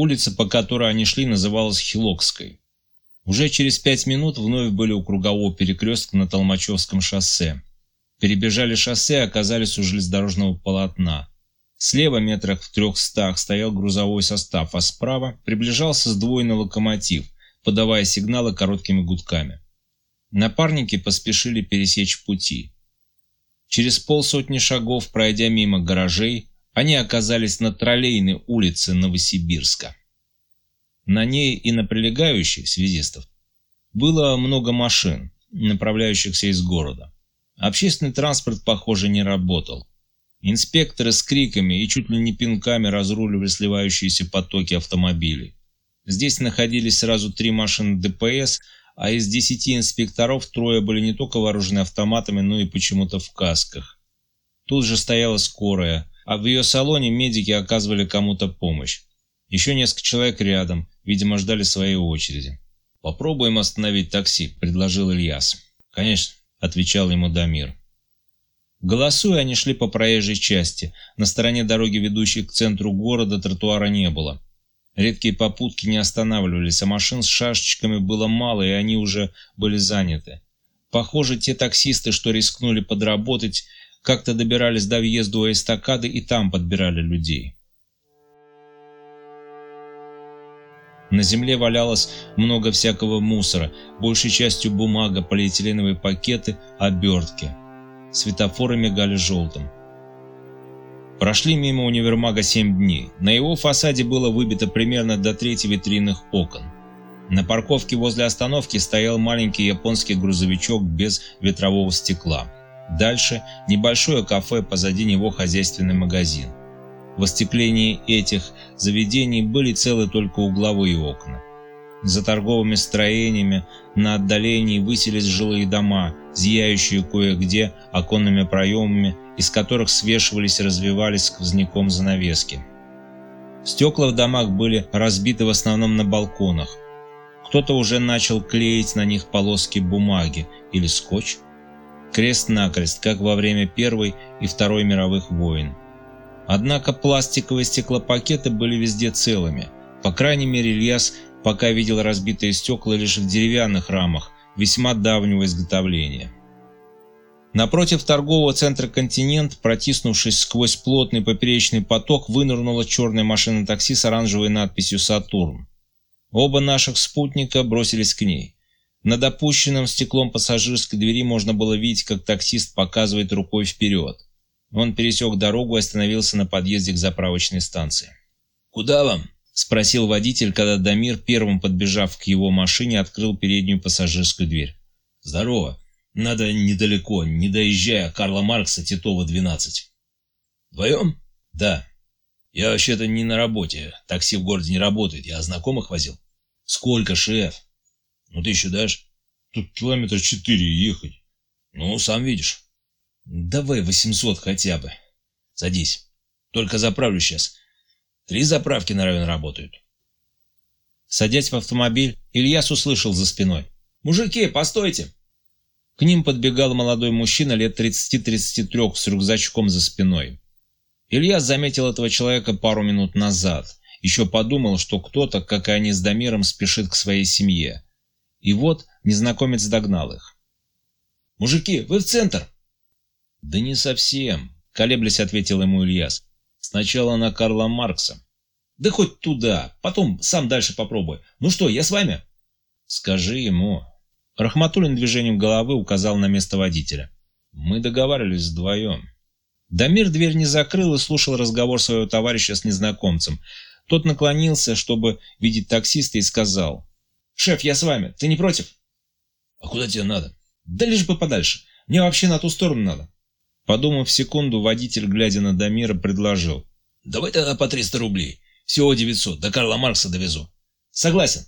Улица, по которой они шли, называлась Хилокской. Уже через пять минут вновь были у кругового перекрестка на Толмачевском шоссе. Перебежали шоссе и оказались у железнодорожного полотна. Слева метрах в трехстах стоял грузовой состав, а справа приближался сдвоенный локомотив, подавая сигналы короткими гудками. Напарники поспешили пересечь пути. Через полсотни шагов, пройдя мимо гаражей, они оказались на троллейной улице Новосибирска. На ней и на прилегающих связистов было много машин, направляющихся из города. Общественный транспорт, похоже, не работал. Инспекторы с криками и чуть ли не пинками разруливали сливающиеся потоки автомобилей. Здесь находились сразу три машины ДПС, а из десяти инспекторов трое были не только вооружены автоматами, но и почему-то в касках. Тут же стояла скорая, а в ее салоне медики оказывали кому-то помощь. Еще несколько человек рядом, видимо, ждали своей очереди. «Попробуем остановить такси», – предложил Ильяс. «Конечно», – отвечал ему Дамир. Голосуя, они шли по проезжей части. На стороне дороги, ведущей к центру города, тротуара не было. Редкие попутки не останавливались, а машин с шашечками было мало, и они уже были заняты. Похоже, те таксисты, что рискнули подработать, как-то добирались до въезда у эстакады и там подбирали людей. На земле валялось много всякого мусора, большей частью бумага, полиэтиленовые пакеты, обертки. Светофоры мигали желтым. Прошли мимо универмага 7 дней. На его фасаде было выбито примерно до трети витринных окон. На парковке возле остановки стоял маленький японский грузовичок без ветрового стекла. Дальше небольшое кафе, позади него хозяйственный магазин. В остеклении этих заведений были целы только угловые окна. За торговыми строениями на отдалении высились жилые дома, зияющие кое-где оконными проемами, из которых свешивались и развивались сквозняком занавески. Стекла в домах были разбиты в основном на балконах. Кто-то уже начал клеить на них полоски бумаги или скотч. Крест-накрест, как во время Первой и Второй мировых войн. Однако пластиковые стеклопакеты были везде целыми. По крайней мере, Ильяс пока видел разбитые стекла лишь в деревянных рамах, весьма давнего изготовления. Напротив торгового центра «Континент», протиснувшись сквозь плотный поперечный поток, вынырнула черная машина такси с оранжевой надписью «Сатурн». Оба наших спутника бросились к ней. Над опущенным стеклом пассажирской двери можно было видеть, как таксист показывает рукой вперед. Он пересек дорогу и остановился на подъезде к заправочной станции. «Куда вам?» – спросил водитель, когда Дамир, первым подбежав к его машине, открыл переднюю пассажирскую дверь. «Здорово. Надо недалеко, не доезжая Карла Маркса, Титова, 12». «Вдвоем?» «Да. Я вообще-то не на работе. Такси в городе не работает. Я знакомых возил». «Сколько, шеф?» «Ну ты еще дашь?» «Тут километра четыре ехать». «Ну, сам видишь». Давай 800 хотя бы. Садись. Только заправлю сейчас. Три заправки на район работают. Садясь в автомобиль, Ильяс услышал за спиной. «Мужики, постойте!» К ним подбегал молодой мужчина лет 30-33 с рюкзачком за спиной. Ильяс заметил этого человека пару минут назад. Еще подумал, что кто-то, как и они с Дамиром, спешит к своей семье. И вот незнакомец догнал их. «Мужики, вы в центр!» «Да не совсем», — колеблясь ответил ему Ильяс. «Сначала на Карла Маркса». «Да хоть туда, потом сам дальше попробуй. Ну что, я с вами?» «Скажи ему». Рахматуллин движением головы указал на место водителя. «Мы договаривались вдвоем». Дамир дверь не закрыл и слушал разговор своего товарища с незнакомцем. Тот наклонился, чтобы видеть таксиста, и сказал. «Шеф, я с вами. Ты не против?» «А куда тебе надо?» «Да лишь бы подальше. Мне вообще на ту сторону надо». Подумав секунду, водитель, глядя на Дамира, предложил. «Давай тогда по 300 рублей. Всего 900. До Карла Маркса довезу». «Согласен».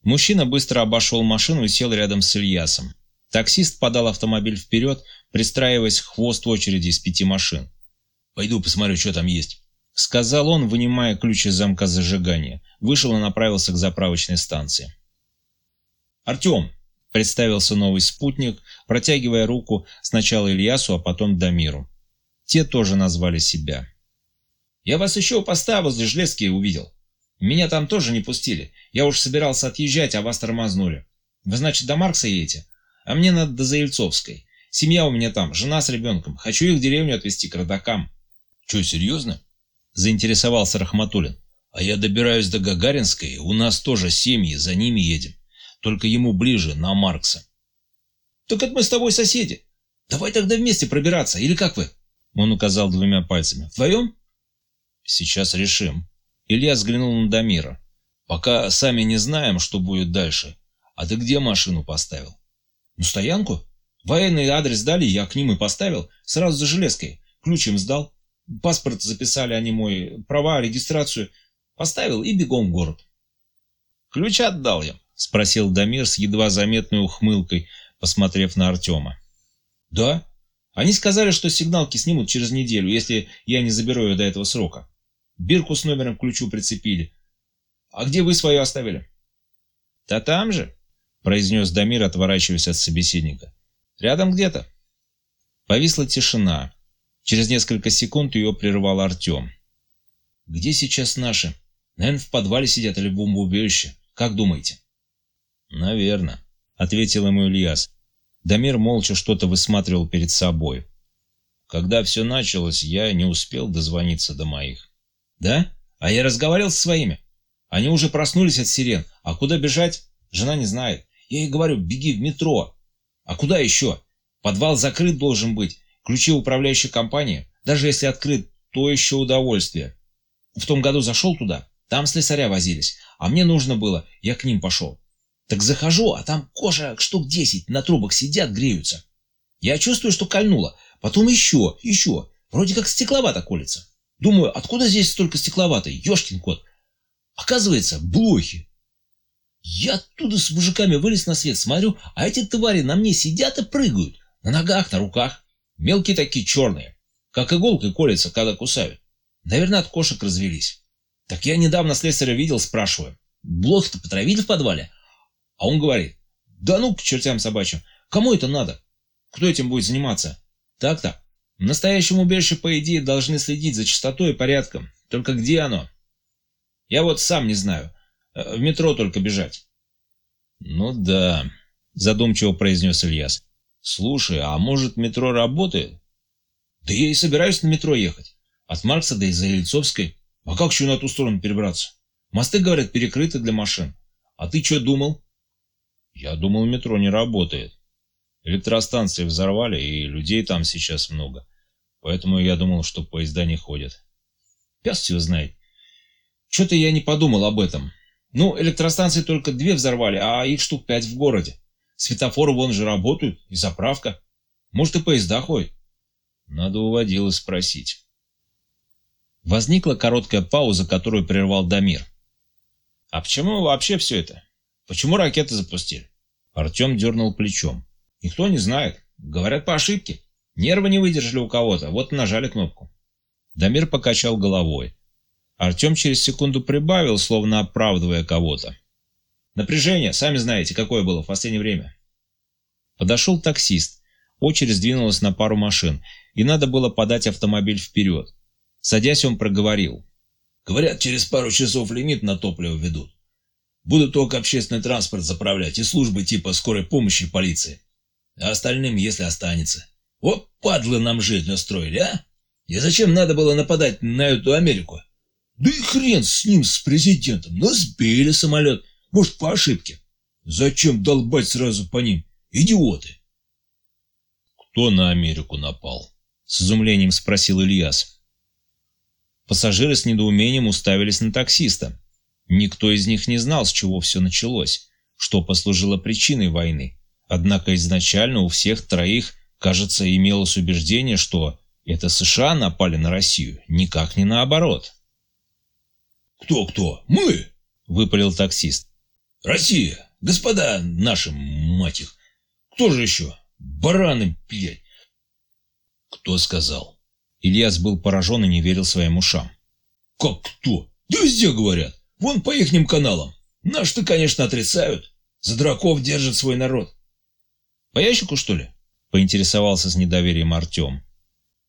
Мужчина быстро обошел машину и сел рядом с Ильясом. Таксист подал автомобиль вперед, пристраиваясь хвост в очереди из пяти машин. «Пойду посмотрю, что там есть», — сказал он, вынимая ключ из замка зажигания. Вышел и направился к заправочной станции. «Артем!» Представился новый спутник, протягивая руку сначала Ильясу, а потом Дамиру. Те тоже назвали себя. «Я вас еще у поста возле Железки увидел». Меня там тоже не пустили. Я уж собирался отъезжать, а вас тормознули. Вы, значит, до Маркса едете? А мне надо до Заильцовской. Семья у меня там, жена с ребенком. Хочу их в деревню отвезти к родакам. Че, серьезно? Заинтересовался Рахматуллин. А я добираюсь до Гагаринской, у нас тоже семьи, за ними едем. Только ему ближе, на Маркса. Так это мы с тобой соседи. Давай тогда вместе пробираться, или как вы? Он указал двумя пальцами. Вдвоем? Сейчас решим. Илья взглянул на Дамира. Пока сами не знаем, что будет дальше. А ты где машину поставил? Ну, стоянку. Военный адрес дали, я к ним и поставил. Сразу за железкой. Ключ им сдал. Паспорт записали они мой, права, регистрацию. Поставил и бегом в город. Ключ отдал я, спросил Дамир с едва заметной ухмылкой, посмотрев на Артема. Да. Они сказали, что сигналки снимут через неделю, если я не заберу ее до этого срока. Бирку с номером к ключу прицепили. А где вы свою оставили? Да там же, произнес Дамир, отворачиваясь от собеседника. Рядом где-то. Повисла тишина. Через несколько секунд ее прервал Артем. «Где сейчас наши? Наверное, в подвале сидят или в бомбоубежище. Как думаете?» «Наверно», — ответил ему Ильяс. Дамир молча что-то высматривал перед собой. Когда все началось, я не успел дозвониться до моих. Да? А я разговаривал со своими. Они уже проснулись от сирен. А куда бежать, жена не знает. Я ей говорю, беги в метро. А куда еще? Подвал закрыт должен быть. Ключи управляющей компании. Даже если открыт, то еще удовольствие. В том году зашел туда, там слесаря возились. А мне нужно было, я к ним пошел. Так захожу, а там кожа штук десять на трубах сидят, греются. Я чувствую, что кольнуло. Потом еще, еще. Вроде как стекловато колется. Думаю, откуда здесь столько стекловатой? Ёшкин кот. Оказывается, блохи. Я оттуда с мужиками вылез на свет, смотрю, а эти твари на мне сидят и прыгают. На ногах, на руках. Мелкие такие черные. Как иголкой колятся, когда кусают. Наверное, от кошек развелись. Так я недавно слесаря видел, спрашиваю. Блох-то потравили в подвале? А он говорит, да ну к чертям собачьим, кому это надо? Кто этим будет заниматься? Так-то. В настоящем убежище, по идее, должны следить за чистотой и порядком. Только где оно? Я вот сам не знаю. Э, в метро только бежать. Ну да, задумчиво произнес Ильяс. Слушай, а может метро работает? Да я и собираюсь на метро ехать. От Маркса до Израильцовской. А как еще на ту сторону перебраться? Мосты, говорят, перекрыты для машин. А ты что думал? Я думал, метро не работает. Электростанции взорвали, и людей там сейчас много. Поэтому я думал, что поезда не ходят. Пес его знает. Что-то я не подумал об этом. Ну, электростанции только две взорвали, а их штук пять в городе. Светофоры вон же работают, и заправка. Может, и поезда ходят. Надо у водила спросить. Возникла короткая пауза, которую прервал Дамир. А почему вообще все это? Почему ракеты запустили? Артем дернул плечом. Никто не знает. Говорят по ошибке. Нервы не выдержали у кого-то, вот нажали кнопку. Дамир покачал головой. Артем через секунду прибавил, словно оправдывая кого-то. Напряжение, сами знаете, какое было в последнее время. Подошел таксист. Очередь сдвинулась на пару машин, и надо было подать автомобиль вперед. Садясь, он проговорил. «Говорят, через пару часов лимит на топливо ведут. Будут только общественный транспорт заправлять и службы типа скорой помощи и полиции а остальным, если останется. Вот падлы нам жизнь устроили, а? И зачем надо было нападать на эту Америку? Да и хрен с ним, с президентом. Но сбили самолет. Может, по ошибке. Зачем долбать сразу по ним? Идиоты. Кто на Америку напал? С изумлением спросил Ильяс. Пассажиры с недоумением уставились на таксиста. Никто из них не знал, с чего все началось, что послужило причиной войны. Однако изначально у всех троих, кажется, имелось убеждение, что это США напали на Россию, никак не наоборот. «Кто-кто? Мы?» — выпалил таксист. «Россия! Господа наши, мать их! Кто же еще? Бараны, блядь!» «Кто сказал?» Ильяс был поражен и не верил своим ушам. «Как кто? Да везде говорят. Вон по ихним каналам. Наш-то, конечно, отрицают. За драков держит свой народ. По ящику, что ли? Поинтересовался с недоверием Артем.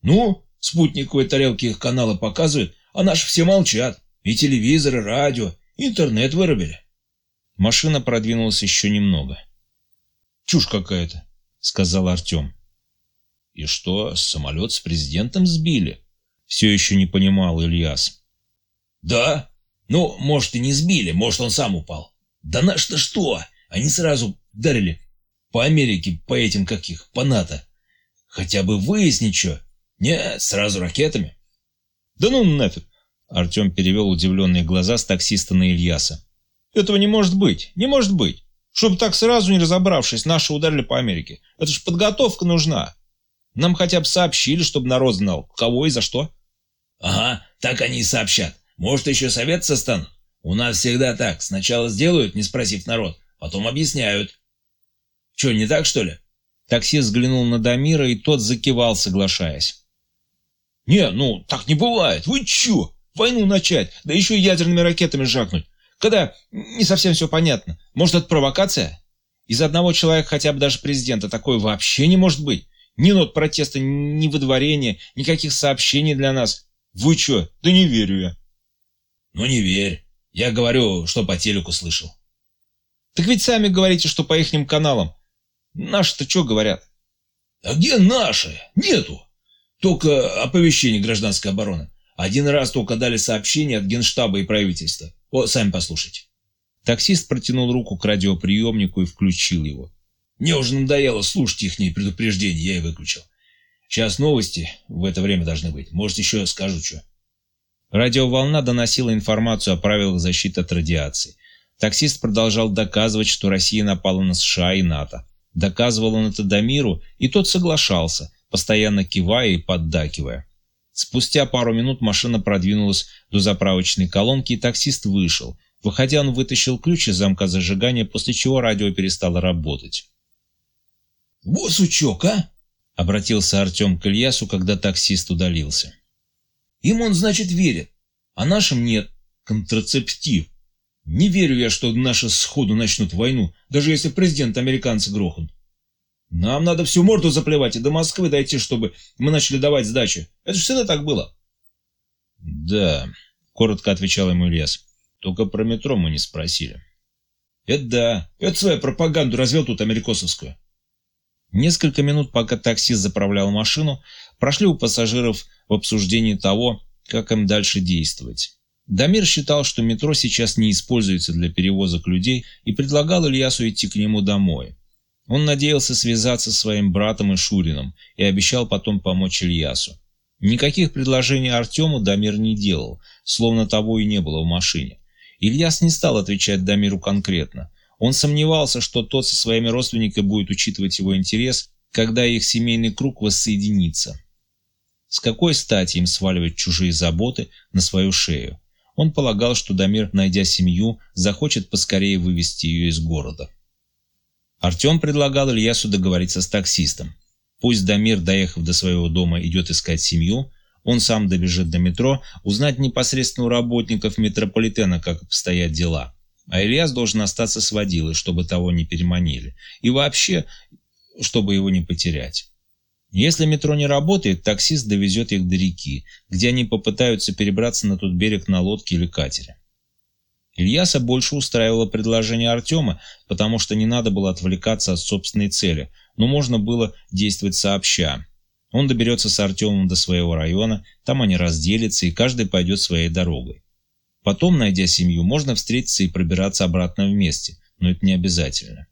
Ну, спутниковые тарелки их каналы показывают, а наши все молчат. И телевизор, и радио, Интернет вырубили. Машина продвинулась еще немного. «Чушь какая-то», — сказал Артем. «И что, самолет с президентом сбили?» Все еще не понимал Ильяс. «Да? Ну, может, и не сбили, может, он сам упал. Да наш-то что? Они сразу ударили по Америке, по этим каких, по НАТО. Хотя бы выяснить что. Нет, сразу ракетами». «Да ну нафиг!» Артем перевел удивленные глаза с таксиста на Ильяса. «Этого не может быть, не может быть. Чтобы так сразу не разобравшись, наши ударили по Америке. Это ж подготовка нужна. Нам хотя бы сообщили, чтобы народ знал, кого и за что». «Ага, так они и сообщат. Может, еще совет состанут? У нас всегда так. Сначала сделают, не спросив народ, потом объясняют. Че, не так, что ли?» Таксист взглянул на Дамира, и тот закивал, соглашаясь. «Не, ну, так не бывает. Вы че? Войну начать, да еще и ядерными ракетами жахнуть. Когда не совсем все понятно. Может, это провокация? Из одного человека хотя бы даже президента такое вообще не может быть. Ни нот протеста, ни выдворения, никаких сообщений для нас. Вы что? Да не верю я. Ну не верь. Я говорю, что по телеку слышал. Так ведь сами говорите, что по ихним каналам. Наши-то что говорят? А где наши? Нету. Только оповещение гражданской обороны. Один раз только дали сообщение от генштаба и правительства. О, сами послушайте. Таксист протянул руку к радиоприемнику и включил его. Мне уже надоело слушать ихние предупреждения, я и выключил. Сейчас новости в это время должны быть. Может, еще скажу что. Радиоволна доносила информацию о правилах защиты от радиации. Таксист продолжал доказывать, что Россия напала на США и НАТО. Доказывал он это Дамиру, и тот соглашался, постоянно кивая и поддакивая. Спустя пару минут машина продвинулась до заправочной колонки, и таксист вышел. Выходя, он вытащил ключ из замка зажигания, после чего радио перестало работать. «Вот сучок, а!» — обратился Артем к Ильясу, когда таксист удалился. «Им он, значит, верит, а нашим нет. Контрацептив. Не верю я, что наши сходу начнут войну, даже если президент американцы грохнут. Нам надо всю морду заплевать и до Москвы дойти, чтобы мы начали давать сдачи. Это же всегда так было. Да, коротко отвечал ему Ильяс. Только про метро мы не спросили. Это да. Это свою пропаганду развел тут америкосовскую. Несколько минут, пока таксист заправлял машину, прошли у пассажиров в обсуждении того, как им дальше действовать. Дамир считал, что метро сейчас не используется для перевозок людей и предлагал Ильясу идти к нему домой. Он надеялся связаться с своим братом и Шурином и обещал потом помочь Ильясу. Никаких предложений Артему Дамир не делал, словно того и не было в машине. Ильяс не стал отвечать Дамиру конкретно. Он сомневался, что тот со своими родственниками будет учитывать его интерес, когда их семейный круг воссоединится. С какой стати им сваливать чужие заботы на свою шею? Он полагал, что Дамир, найдя семью, захочет поскорее вывести ее из города. Артем предлагал Ильясу договориться с таксистом. Пусть Дамир, доехав до своего дома, идет искать семью, он сам добежит до метро, узнать непосредственно у работников метрополитена, как обстоят дела. А Ильяс должен остаться с водилой, чтобы того не переманили. И вообще, чтобы его не потерять. Если метро не работает, таксист довезет их до реки, где они попытаются перебраться на тот берег на лодке или катере. Ильяса больше устраивало предложение Артема, потому что не надо было отвлекаться от собственной цели, но можно было действовать сообща. Он доберется с Артемом до своего района, там они разделятся, и каждый пойдет своей дорогой. Потом, найдя семью, можно встретиться и пробираться обратно вместе, но это не обязательно.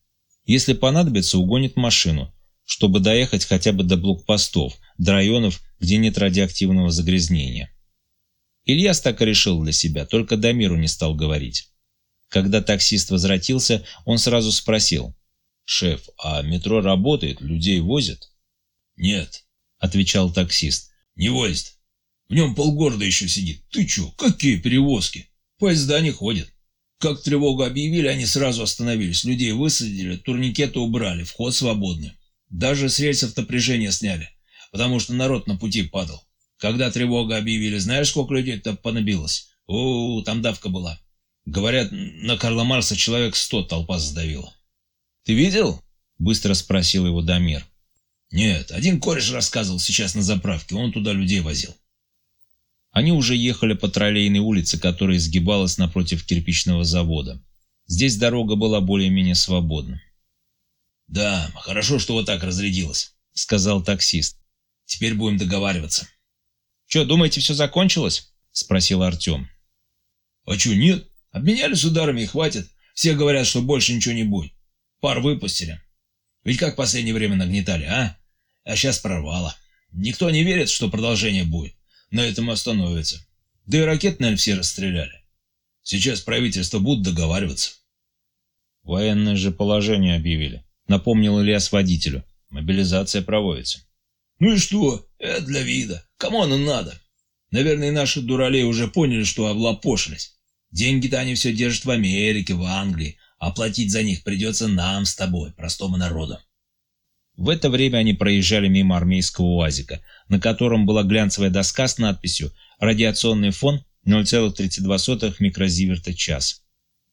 Если понадобится, угонит машину, чтобы доехать хотя бы до блокпостов, до районов, где нет радиоактивного загрязнения. Ильяс так и решил для себя, только Дамиру не стал говорить. Когда таксист возвратился, он сразу спросил. «Шеф, а метро работает? Людей возят?» «Нет», — отвечал таксист. «Не возят. В нем полгорода еще сидит. Ты че, какие перевозки? Поезда не ходят. Как тревогу объявили, они сразу остановились. Людей высадили, турникеты убрали, вход свободный. Даже с рельсов напряжение сняли, потому что народ на пути падал. Когда тревога объявили, знаешь, сколько людей-то понабилось? О, там давка была. Говорят, на Карла Марса человек сто толпа задавила. Ты видел? Быстро спросил его Дамир. Нет, один кореш рассказывал сейчас на заправке, он туда людей возил. Они уже ехали по троллейной улице, которая изгибалась напротив кирпичного завода. Здесь дорога была более-менее свободна. «Да, хорошо, что вот так разрядилось», — сказал таксист. «Теперь будем договариваться». «Че, думаете, все закончилось?» — спросил Артем. «А че, нет? Обменялись ударами и хватит. Все говорят, что больше ничего не будет. Пар выпустили. Ведь как в последнее время нагнетали, а? А сейчас прорвало. Никто не верит, что продолжение будет. На этом остановится. Да и ракет, наверное, все расстреляли. Сейчас правительство будут договариваться. Военное же положение объявили. Напомнил Ильяс водителю. Мобилизация проводится. Ну и что? Это для вида. Кому оно надо? Наверное, наши дуралей уже поняли, что облапошились. Деньги-то они все держат в Америке, в Англии, а платить за них придется нам с тобой, простому народу. В это время они проезжали мимо армейского УАЗика, на котором была глянцевая доска с надписью «Радиационный фон 0,32 микрозиверта час».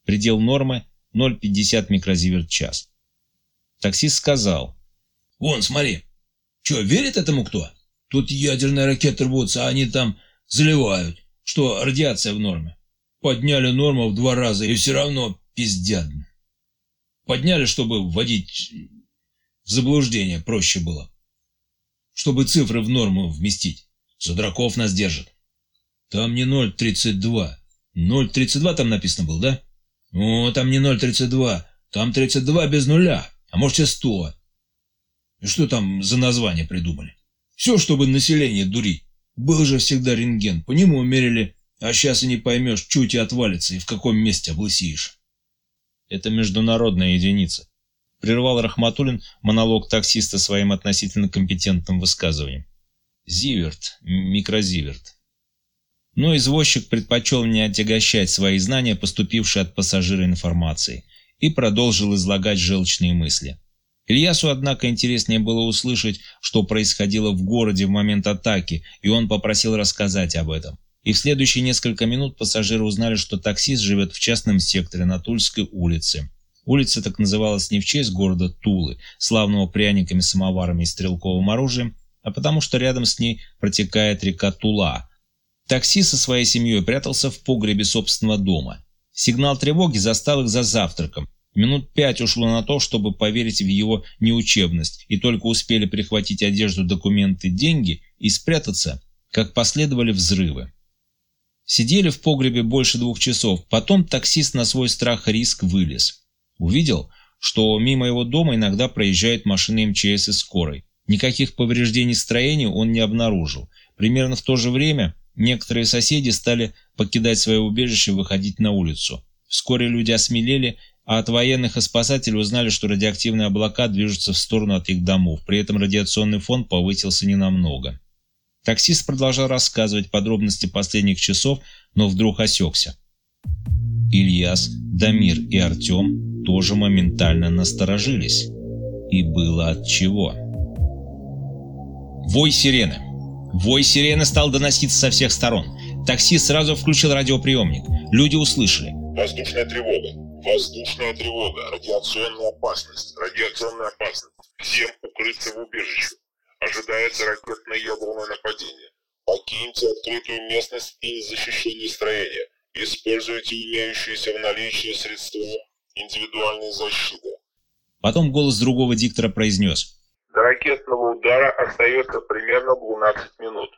Предел нормы 0,50 микрозиверт час. Таксист сказал. «Вон, смотри. Че, верит этому кто? Тут ядерные ракеты рвутся, а они там заливают, что радиация в норме. Подняли норму в два раза и все равно пиздят. Подняли, чтобы вводить в заблуждение проще было. Чтобы цифры в норму вместить. Судраков нас держит. Там не 0,32. 0,32 там написано было, да? О, там не 0,32. Там 32 без нуля. А может и 100. И что там за название придумали? Все, чтобы население дурить. Был же всегда рентген. По нему мерили а сейчас и не поймешь, чуть и отвалится, и в каком месте облысеешь. Это международная единица. Прервал Рахматулин монолог таксиста своим относительно компетентным высказыванием. Зиверт, микрозиверт. Но извозчик предпочел не отягощать свои знания, поступившие от пассажира информации, и продолжил излагать желчные мысли. Ильясу, однако, интереснее было услышать, что происходило в городе в момент атаки, и он попросил рассказать об этом и в следующие несколько минут пассажиры узнали, что таксист живет в частном секторе на Тульской улице. Улица так называлась не в честь города Тулы, славного пряниками, самоварами и стрелковым оружием, а потому что рядом с ней протекает река Тула. Таксист со своей семьей прятался в погребе собственного дома. Сигнал тревоги застал их за завтраком. Минут пять ушло на то, чтобы поверить в его неучебность, и только успели прихватить одежду, документы, деньги и спрятаться, как последовали взрывы. Сидели в погребе больше двух часов, потом таксист на свой страх риск вылез. Увидел, что мимо его дома иногда проезжают машины МЧС и скорой. Никаких повреждений строению он не обнаружил. Примерно в то же время некоторые соседи стали покидать свое убежище и выходить на улицу. Вскоре люди осмелели, а от военных и спасателей узнали, что радиоактивные облака движутся в сторону от их домов. При этом радиационный фон повысился ненамного. Таксист продолжал рассказывать подробности последних часов, но вдруг осекся. Ильяс, Дамир и Артем тоже моментально насторожились. И было от чего. Вой сирены. Вой сирены стал доноситься со всех сторон. Таксист сразу включил радиоприемник. Люди услышали. Воздушная тревога. Воздушная тревога. Радиационная опасность. Радиационная опасность. Всем укрыться в убежище. Ожидается ракетное ядерное нападение. Покиньте открытую местность и незащищенные строения. Используйте имеющиеся в наличии средства индивидуальной защиты. Потом голос другого диктора произнес. До ракетного удара остается примерно 12 минут.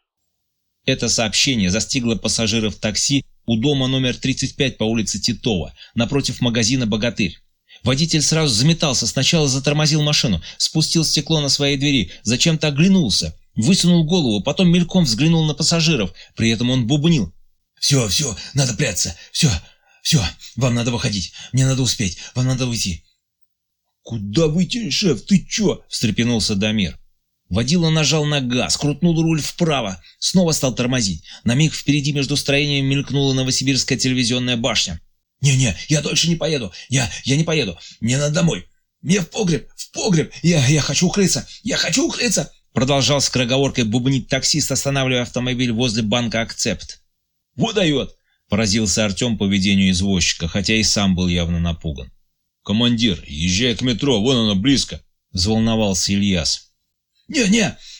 Это сообщение застигло пассажиров такси у дома номер 35 по улице Титова, напротив магазина «Богатырь». Водитель сразу заметался, сначала затормозил машину, спустил стекло на своей двери, зачем-то оглянулся, высунул голову, потом мельком взглянул на пассажиров, при этом он бубнил. «Все, все, надо прятаться, все, все, вам надо выходить, мне надо успеть, вам надо уйти». «Куда выйти, шеф, ты че?» – встрепенулся Дамир. Водила нажал на газ, крутнул руль вправо, снова стал тормозить. На миг впереди между строениями мелькнула новосибирская телевизионная башня. «Не-не, я дольше не поеду. Я, я не поеду. Мне надо домой. Мне в погреб, в погреб. Я, я хочу укрыться. Я хочу укрыться!» Продолжал с скороговоркой бубнить таксист, останавливая автомобиль возле банка «Акцепт». «Вот дает!» – поразился Артем поведению извозчика, хотя и сам был явно напуган. «Командир, езжай к метро, вон оно близко!» – взволновался Ильяс. «Не,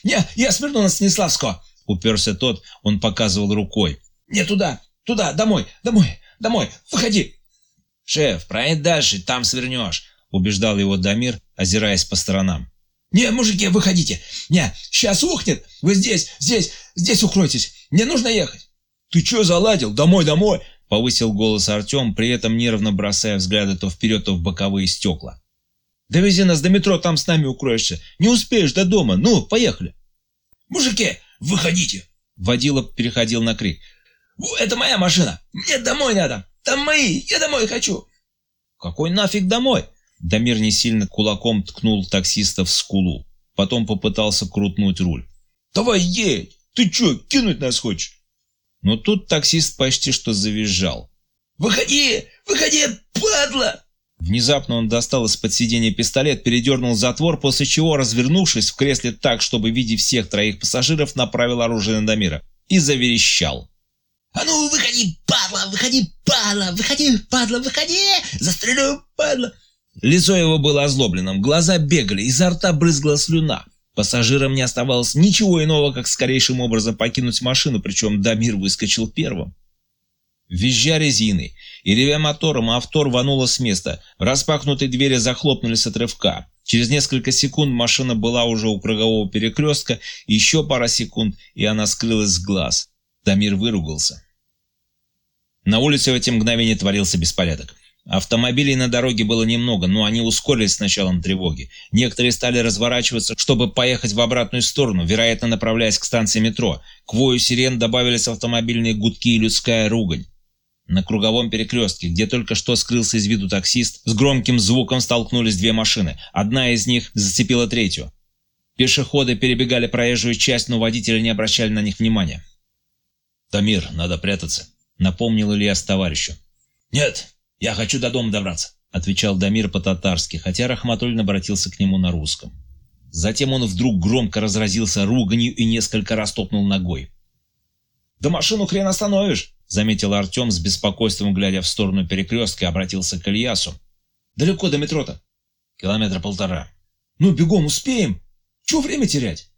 не, я сверну на Станиславского!» – Уперся тот, он показывал рукой. «Не туда! Туда! Домой! Домой! Домой! Выходи!» «Шеф, проедь дальше, там свернешь», — убеждал его Дамир, озираясь по сторонам. «Не, мужики, выходите! Не, сейчас ухнет! Вы здесь, здесь, здесь укройтесь! Мне нужно ехать!» «Ты что заладил? Домой, домой!» — повысил голос Артем, при этом нервно бросая взгляды то вперед, то в боковые стекла. «Довези нас до метро, там с нами укроешься. Не успеешь до дома. Ну, поехали!» «Мужики, выходите!» Водила переходил на крик. «Это моя машина! Мне домой надо! Там мои! Я домой хочу!» «Какой нафиг домой?» Дамир не сильно кулаком ткнул таксиста в скулу. Потом попытался крутнуть руль. «Давай едь! Ты чё, кинуть нас хочешь?» Но тут таксист почти что завизжал. «Выходи! Выходи, падла!» Внезапно он достал из-под сиденья пистолет, передернул затвор, после чего, развернувшись в кресле так, чтобы видеть всех троих пассажиров, направил оружие на Дамира и заверещал. «А ну, выходи, падла! Выходи, падла! Выходи, падла! Выходи! Застрелю, падла!» Лицо его было озлобленным, глаза бегали, изо рта брызгла слюна. Пассажирам не оставалось ничего иного, как скорейшим образом покинуть машину, причем Дамир выскочил первым. Визжа резиной и ревя мотором, авто рвануло с места. Распахнутые двери захлопнулись от рывка. Через несколько секунд машина была уже у кругового перекрестка, еще пара секунд, и она скрылась с глаз. Дамир выругался. На улице в эти мгновения творился беспорядок. Автомобилей на дороге было немного, но они ускорились с началом тревоги. Некоторые стали разворачиваться, чтобы поехать в обратную сторону, вероятно, направляясь к станции метро. К вою сирен добавились автомобильные гудки и людская ругань. На круговом перекрестке, где только что скрылся из виду таксист, с громким звуком столкнулись две машины. Одна из них зацепила третью. Пешеходы перебегали проезжую часть, но водители не обращали на них внимания. «Тамир, надо прятаться», — напомнил Ильяс товарищу. «Нет, я хочу до дома добраться», — отвечал Дамир по-татарски, хотя Рахматуллин обратился к нему на русском. Затем он вдруг громко разразился руганью и несколько раз топнул ногой. «Да машину хрен остановишь!» — заметил Артем с беспокойством, глядя в сторону перекрестка, обратился к Ильясу. «Далеко до метро-то?» «Километра полтора». «Ну, бегом успеем! Чего время терять?»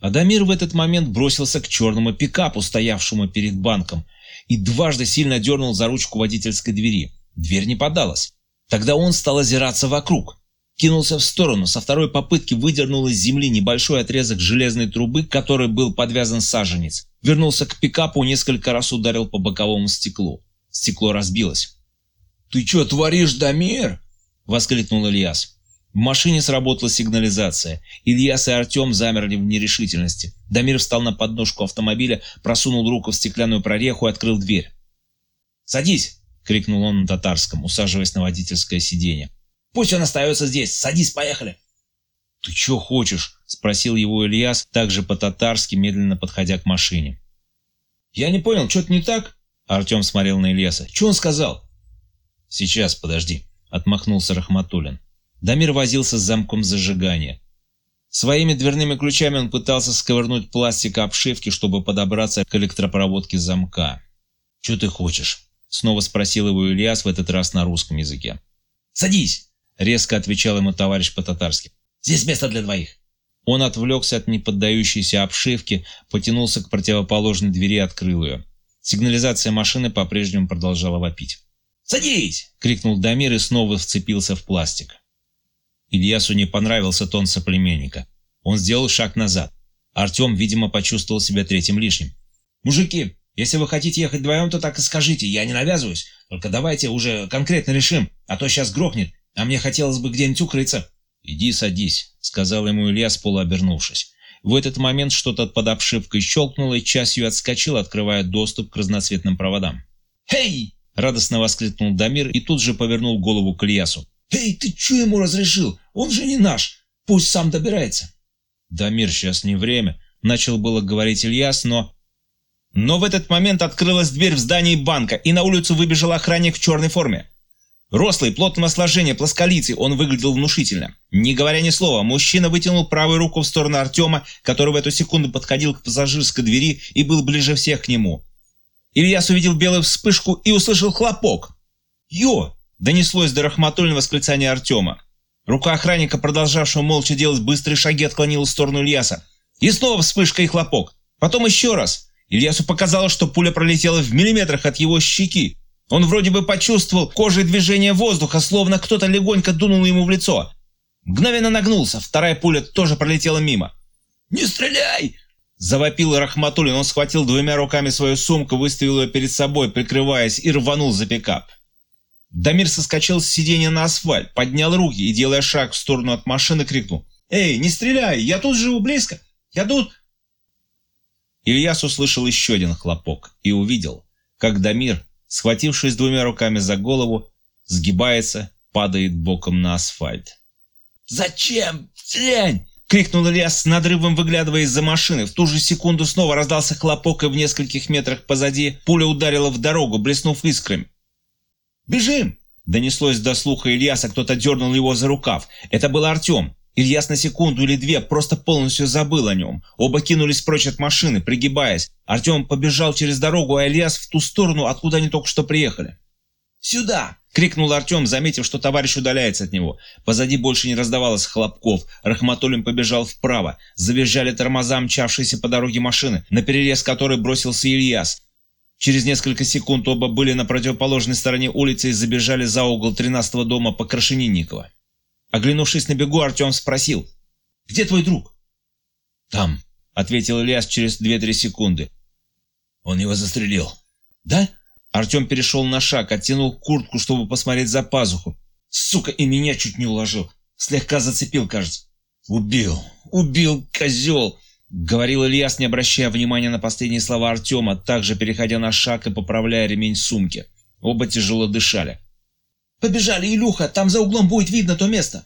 Адамир в этот момент бросился к черному пикапу, стоявшему перед банком, и дважды сильно дернул за ручку водительской двери. Дверь не подалась. Тогда он стал озираться вокруг. Кинулся в сторону, со второй попытки выдернул из земли небольшой отрезок железной трубы, который был подвязан саженец. Вернулся к пикапу, несколько раз ударил по боковому стеклу. Стекло разбилось. «Ты что творишь, Дамир?» — воскликнул Ильяс. В машине сработала сигнализация. Ильяс и Артем замерли в нерешительности. Дамир встал на подножку автомобиля, просунул руку в стеклянную прореху и открыл дверь. «Садись!» — крикнул он на татарском, усаживаясь на водительское сиденье. «Пусть он остается здесь! Садись, поехали!» «Ты что хочешь?» — спросил его Ильяс, также по-татарски, медленно подходя к машине. «Я не понял, что-то не так?» Артем смотрел на Ильяса. «Что он сказал?» «Сейчас, подожди», — отмахнулся Рахматуллин. Дамир возился с замком зажигания. Своими дверными ключами он пытался сковырнуть пластик обшивки, чтобы подобраться к электропроводке замка. «Что ты хочешь?» Снова спросил его Ильяс, в этот раз на русском языке. «Садись!» — резко отвечал ему товарищ по-татарски. «Здесь место для двоих!» Он отвлекся от неподдающейся обшивки, потянулся к противоположной двери и открыл ее. Сигнализация машины по-прежнему продолжала вопить. «Садись!» — крикнул Дамир и снова вцепился в пластик. Ильясу не понравился тон соплеменника. Он сделал шаг назад. Артем, видимо, почувствовал себя третьим лишним. «Мужики, если вы хотите ехать вдвоем, то так и скажите, я не навязываюсь. Только давайте уже конкретно решим, а то сейчас грохнет, а мне хотелось бы где-нибудь укрыться». «Иди садись», — сказал ему Ильяс, полуобернувшись. В этот момент что-то под обшивкой щелкнуло, и частью отскочил, открывая доступ к разноцветным проводам. «Эй!» — радостно воскликнул Дамир и тут же повернул голову к Ильясу. «Эй, ты что ему разрешил? Он же не наш. Пусть сам добирается». «Дамир, сейчас не время», — начал было говорить Ильяс, но но в этот момент открылась дверь в здании банка, и на улицу выбежал охранник в черной форме. Рослый, плотного сложения, плосколицый, он выглядел внушительно. Не говоря ни слова, мужчина вытянул правую руку в сторону Артема, который в эту секунду подходил к пассажирской двери и был ближе всех к нему. Ильяс увидел белую вспышку и услышал хлопок. «Ё!» – донеслось до рахматульного восклицания Артема. Рука охранника, продолжавшего молча делать быстрые шаги, отклонила в сторону Ильяса. И снова вспышка и хлопок. Потом еще раз. Ильясу показалось, что пуля пролетела в миллиметрах от его щеки. Он вроде бы почувствовал кожей движение воздуха, словно кто-то легонько дунул ему в лицо. Мгновенно нагнулся, вторая пуля тоже пролетела мимо. «Не стреляй!» Завопил Рахматуллин, он схватил двумя руками свою сумку, выставил ее перед собой, прикрываясь, и рванул за пикап. Дамир соскочил с сиденья на асфальт, поднял руки и, делая шаг в сторону от машины, крикнул. «Эй, не стреляй! Я тут живу близко! Я тут...» Ильяс услышал еще один хлопок и увидел, как Дамир, схватившись двумя руками за голову, сгибается, падает боком на асфальт. «Зачем? Дрянь!» — крикнул Ильяс с надрывом, выглядывая из-за машины. В ту же секунду снова раздался хлопок, и в нескольких метрах позади пуля ударила в дорогу, блеснув искрами. «Бежим!» — донеслось до слуха Ильяса, кто-то дернул его за рукав. Это был Артем. Ильяс на секунду или две просто полностью забыл о нем. Оба кинулись прочь от машины, пригибаясь. Артем побежал через дорогу, а Ильяс в ту сторону, откуда они только что приехали. «Сюда!» — крикнул Артем, заметив, что товарищ удаляется от него. Позади больше не раздавалось хлопков. Рахматуллин побежал вправо. Завизжали тормоза, мчавшиеся по дороге машины, на перерез которой бросился Ильяс. Через несколько секунд оба были на противоположной стороне улицы и забежали за угол тринадцатого дома по Крашенинникова. Оглянувшись на бегу, Артем спросил. «Где твой друг?» «Там», — ответил Ильяс через две-три секунды. «Он его застрелил». «Да?» Артем перешел на шаг, оттянул куртку, чтобы посмотреть за пазуху. «Сука, и меня чуть не уложил. Слегка зацепил, кажется». «Убил! Убил, козел!» — говорил Ильяс, не обращая внимания на последние слова Артема, также переходя на шаг и поправляя ремень сумки. Оба тяжело дышали. «Побежали, Илюха, там за углом будет видно то место!»